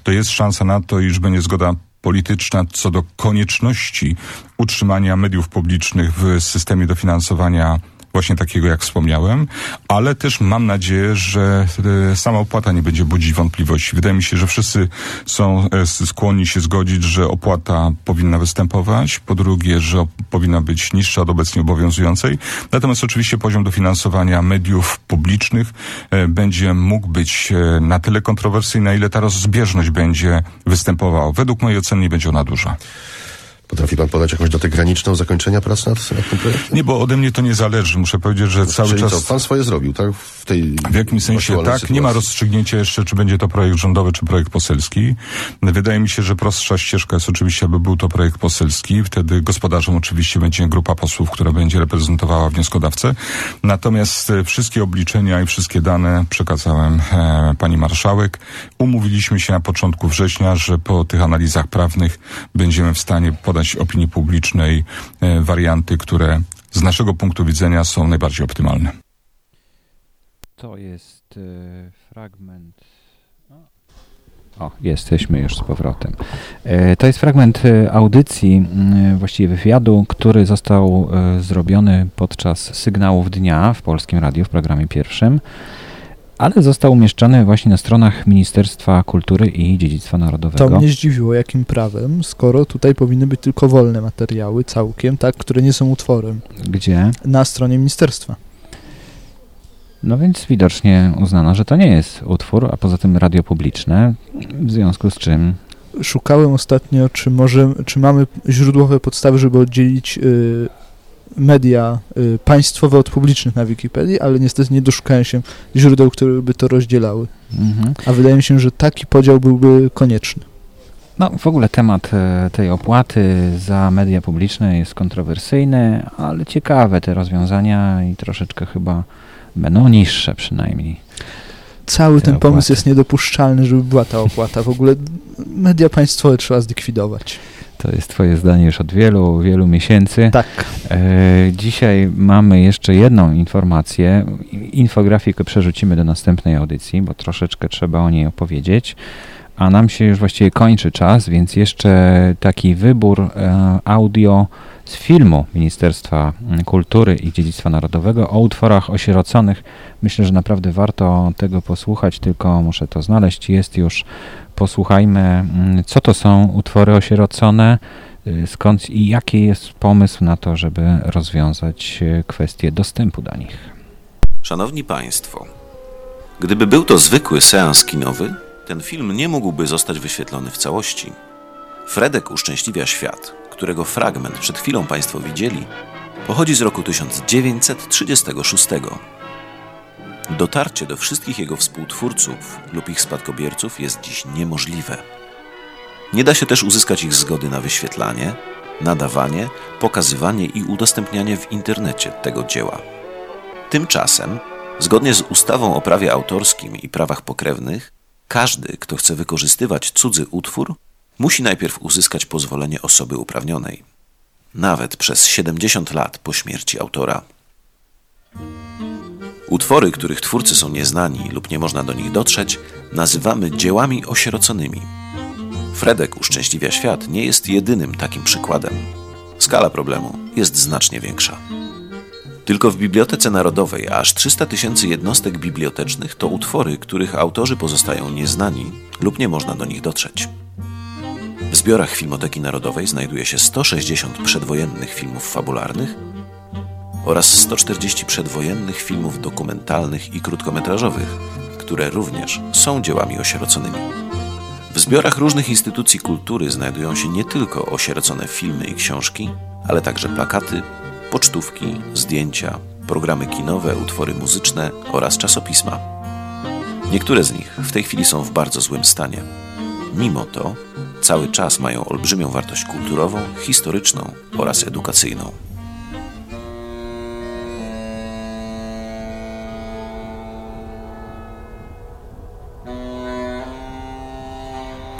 to jest szansa na to, iż będzie zgoda polityczna co do konieczności utrzymania mediów publicznych w systemie dofinansowania właśnie takiego, jak wspomniałem, ale też mam nadzieję, że e, sama opłata nie będzie budzić wątpliwości. Wydaje mi się, że wszyscy są e, skłonni się zgodzić, że opłata powinna występować, po drugie, że powinna być niższa od obecnie obowiązującej, natomiast oczywiście poziom dofinansowania mediów publicznych e, będzie mógł być na tyle kontrowersyjny, na ile ta rozbieżność będzie występowała. Według mojej oceny nie będzie ona duża. Potrafi pan podać jakąś datę graniczną zakończenia prac nad, nad tym projektem? Nie, bo ode mnie to nie zależy. Muszę powiedzieć, że cały Czyli czas... Co, pan swoje zrobił, tak? W tej W jakimś sensie tak. sytuacji. Nie ma rozstrzygnięcia jeszcze, czy będzie to projekt rządowy, czy projekt poselski. Wydaje mi się, że prostsza ścieżka jest oczywiście, aby był to projekt poselski. Wtedy gospodarzem oczywiście będzie grupa posłów, która będzie reprezentowała wnioskodawcę. Natomiast e, wszystkie obliczenia i wszystkie dane przekazałem e, pani marszałek. Umówiliśmy się na początku września, że po tych analizach prawnych będziemy w stanie podać opinii publicznej e, warianty, które z naszego punktu widzenia są najbardziej optymalne. To jest e, fragment. O, jesteśmy już z powrotem. E, to jest fragment audycji, m, właściwie wywiadu, który został zrobiony podczas sygnałów dnia w Polskim Radiu w programie pierwszym, ale został umieszczony właśnie na stronach Ministerstwa Kultury i Dziedzictwa Narodowego. To mnie zdziwiło, jakim prawem, skoro tutaj powinny być tylko wolne materiały, całkiem, tak, które nie są utworem, Gdzie? na stronie ministerstwa. No więc widocznie uznano, że to nie jest utwór, a poza tym radio publiczne, w związku z czym Szukałem ostatnio, czy może, czy mamy źródłowe podstawy, żeby oddzielić y, media y, państwowe od publicznych na Wikipedii, ale niestety nie doszukałem się źródeł, które by to rozdzielały. mhm. A wydaje mi się, że taki podział byłby konieczny. No, w ogóle temat e, tej opłaty za media publiczne jest kontrowersyjny, ale ciekawe te rozwiązania i troszeczkę chyba będą niższe przynajmniej. Cały Te ten pomysł opłaty. jest niedopuszczalny, żeby była ta opłata. W ogóle media państwowe trzeba zlikwidować. To jest twoje zdanie już od wielu, wielu miesięcy. Tak. E, dzisiaj mamy jeszcze jedną informację. Infografikę przerzucimy do następnej audycji, bo troszeczkę trzeba o niej opowiedzieć. A nam się już właściwie kończy czas, więc jeszcze taki wybór e, audio z filmu Ministerstwa Kultury i Dziedzictwa Narodowego o utworach osieroconych. Myślę, że naprawdę warto tego posłuchać, tylko muszę to znaleźć. Jest już. Posłuchajmy, mm, co to są utwory osierocone, y, skąd i jaki jest pomysł na to, żeby rozwiązać y, kwestię dostępu do nich. Szanowni Państwo, gdyby był to zwykły seans kinowy, ten film nie mógłby zostać wyświetlony w całości. Fredek uszczęśliwia świat, którego fragment przed chwilą Państwo widzieli, pochodzi z roku 1936. Dotarcie do wszystkich jego współtwórców lub ich spadkobierców jest dziś niemożliwe. Nie da się też uzyskać ich zgody na wyświetlanie, nadawanie, pokazywanie i udostępnianie w internecie tego dzieła. Tymczasem, zgodnie z ustawą o prawie autorskim i prawach pokrewnych, każdy, kto chce wykorzystywać cudzy utwór, musi najpierw uzyskać pozwolenie osoby uprawnionej, nawet przez 70 lat po śmierci autora. Utwory, których twórcy są nieznani lub nie można do nich dotrzeć, nazywamy dziełami osieroconymi. Fredek uszczęśliwia świat nie jest jedynym takim przykładem. Skala problemu jest znacznie większa. Tylko w Bibliotece Narodowej aż 300 tysięcy jednostek bibliotecznych to utwory, których autorzy pozostają nieznani lub nie można do nich dotrzeć. W zbiorach Filmoteki Narodowej znajduje się 160 przedwojennych filmów fabularnych oraz 140 przedwojennych filmów dokumentalnych i krótkometrażowych, które również są dziełami osieroconymi. W zbiorach różnych instytucji kultury znajdują się nie tylko osierocone filmy i książki, ale także plakaty, pocztówki, zdjęcia, programy kinowe, utwory muzyczne oraz czasopisma. Niektóre z nich w tej chwili są w bardzo złym stanie. Mimo to cały czas mają olbrzymią wartość kulturową, historyczną oraz edukacyjną.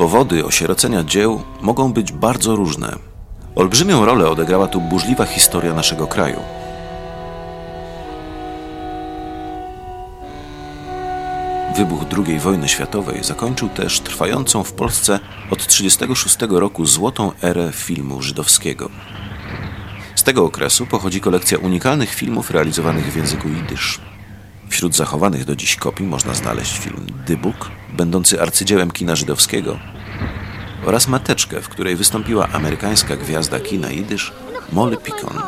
Powody osierocenia dzieł mogą być bardzo różne. Olbrzymią rolę odegrała tu burzliwa historia naszego kraju. Wybuch II wojny światowej zakończył też trwającą w Polsce od 1936 roku złotą erę filmu żydowskiego. Z tego okresu pochodzi kolekcja unikalnych filmów realizowanych w języku jidysz. Wśród zachowanych do dziś kopii można znaleźć film Dybuk, będący arcydziełem kina żydowskiego, oraz Mateczkę, w której wystąpiła amerykańska gwiazda kina jidysz Molly Picon.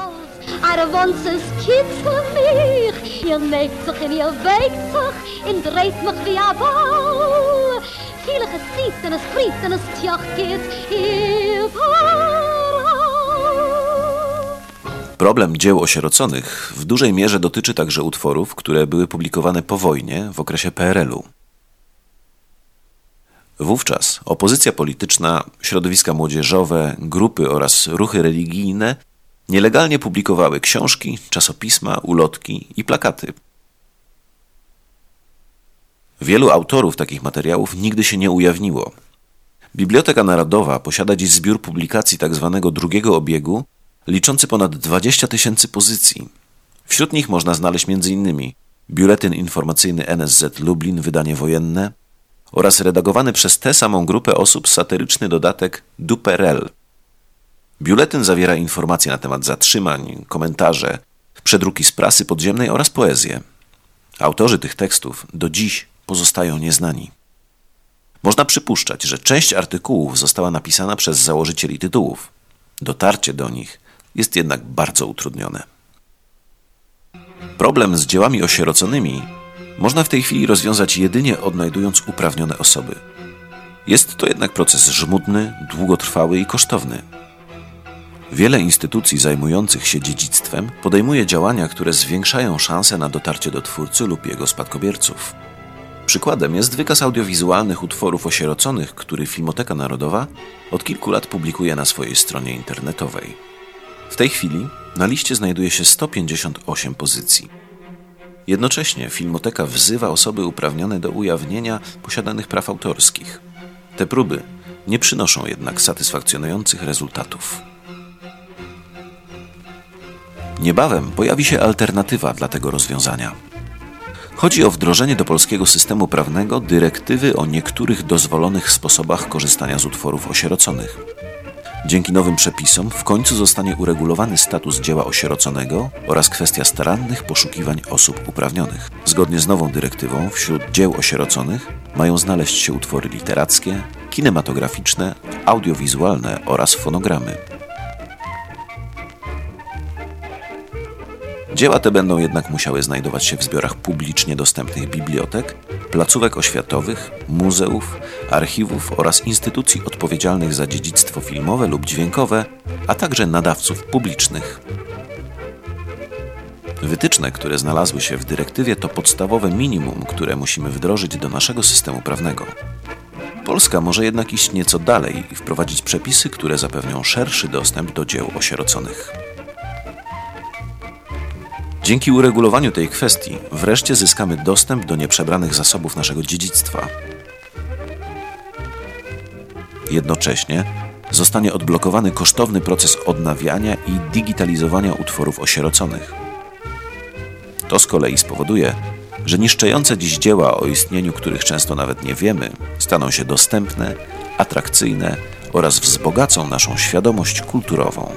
Problem dzieł osieroconych w dużej mierze dotyczy także utworów, które były publikowane po wojnie w okresie PRL-u. Wówczas opozycja polityczna, środowiska młodzieżowe, grupy oraz ruchy religijne nielegalnie publikowały książki, czasopisma, ulotki i plakaty. Wielu autorów takich materiałów nigdy się nie ujawniło. Biblioteka Narodowa posiada dziś zbiór publikacji tzw. Tak drugiego obiegu, liczący ponad 20 tysięcy pozycji. Wśród nich można znaleźć m.in. Biuletyn Informacyjny NSZ Lublin, wydanie wojenne, oraz redagowany przez tę samą grupę osób satyryczny dodatek Duperel. Biuletyn zawiera informacje na temat zatrzymań, komentarze, przedruki z prasy podziemnej oraz poezję. Autorzy tych tekstów do dziś pozostają nieznani. Można przypuszczać, że część artykułów została napisana przez założycieli tytułów. Dotarcie do nich jest jednak bardzo utrudnione. Problem z dziełami osieroconymi można w tej chwili rozwiązać jedynie odnajdując uprawnione osoby. Jest to jednak proces żmudny, długotrwały i kosztowny. Wiele instytucji zajmujących się dziedzictwem podejmuje działania, które zwiększają szanse na dotarcie do twórcy lub jego spadkobierców. Przykładem jest wykaz audiowizualnych utworów osieroconych, który Filmoteka Narodowa od kilku lat publikuje na swojej stronie internetowej. W tej chwili na liście znajduje się 158 pozycji. Jednocześnie Filmoteka wzywa osoby uprawnione do ujawnienia posiadanych praw autorskich. Te próby nie przynoszą jednak satysfakcjonujących rezultatów. Niebawem pojawi się alternatywa dla tego rozwiązania. Chodzi o wdrożenie do polskiego systemu prawnego dyrektywy o niektórych dozwolonych sposobach korzystania z utworów osieroconych. Dzięki nowym przepisom w końcu zostanie uregulowany status dzieła osieroconego oraz kwestia starannych poszukiwań osób uprawnionych. Zgodnie z nową dyrektywą wśród dzieł osieroconych mają znaleźć się utwory literackie, kinematograficzne, audiowizualne oraz fonogramy. Dzieła te będą jednak musiały znajdować się w zbiorach publicznie dostępnych bibliotek, placówek oświatowych, muzeów, archiwów oraz instytucji odpowiedzialnych za dziedzictwo filmowe lub dźwiękowe, a także nadawców publicznych. Wytyczne, które znalazły się w dyrektywie, to podstawowe minimum, które musimy wdrożyć do naszego systemu prawnego. Polska może jednak iść nieco dalej i wprowadzić przepisy, które zapewnią szerszy dostęp do dzieł osieroconych. Dzięki uregulowaniu tej kwestii wreszcie zyskamy dostęp do nieprzebranych zasobów naszego dziedzictwa. Jednocześnie zostanie odblokowany kosztowny proces odnawiania i digitalizowania utworów osieroconych. To z kolei spowoduje, że niszczące dziś dzieła, o istnieniu których często nawet nie wiemy, staną się dostępne, atrakcyjne oraz wzbogacą naszą świadomość kulturową.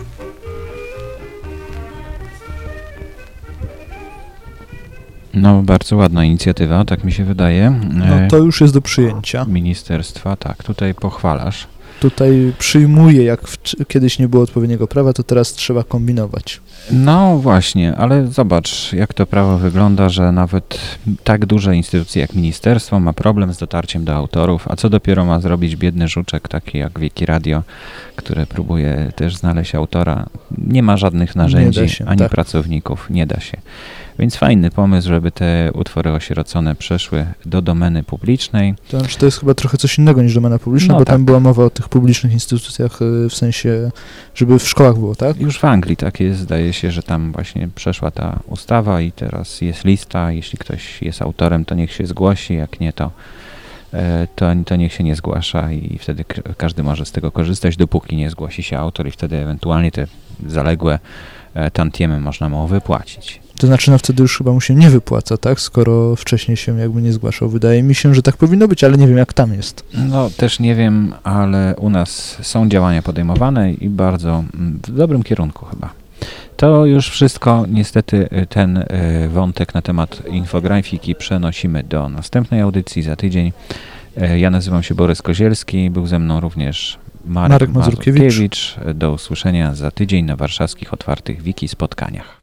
No, bardzo ładna inicjatywa, tak mi się wydaje. No to już jest do przyjęcia. Ministerstwa, tak, tutaj pochwalasz. Tutaj przyjmuję, jak kiedyś nie było odpowiedniego prawa, to teraz trzeba kombinować. No właśnie, ale zobacz, jak to prawo wygląda, że nawet tak duże instytucje jak ministerstwo ma problem z dotarciem do autorów, a co dopiero ma zrobić biedny żuczek, taki jak Wiki Radio, które próbuje też znaleźć autora. Nie ma żadnych narzędzi, się, ani tak. pracowników, nie da się. Więc fajny pomysł, żeby te utwory osierocone przeszły do domeny publicznej. To, znaczy, to jest chyba trochę coś innego niż domena publiczna, no bo tak. tam była mowa o tych publicznych instytucjach y, w sensie, żeby w szkołach było, tak? Już w Anglii tak jest, zdaje się, że tam właśnie przeszła ta ustawa i teraz jest lista, jeśli ktoś jest autorem, to niech się zgłosi, jak nie, to e, to, to niech się nie zgłasza i wtedy każdy może z tego korzystać, dopóki nie zgłosi się autor i wtedy ewentualnie te zaległe e, tantiemy można mu wypłacić. To znaczy, no wtedy już chyba mu się nie wypłaca, tak? Skoro wcześniej się jakby nie zgłaszał. Wydaje mi się, że tak powinno być, ale nie wiem, jak tam jest. No, też nie wiem, ale u nas są działania podejmowane i bardzo mm, w dobrym kierunku chyba. To już wszystko. Niestety y, ten y, wątek na temat infografiki przenosimy do następnej audycji za tydzień. Y, ja nazywam się Borys Kozielski, był ze mną również Marek, Marek Mazurkiewicz. Mazurkiewicz. Do usłyszenia za tydzień na warszawskich otwartych wiki spotkaniach.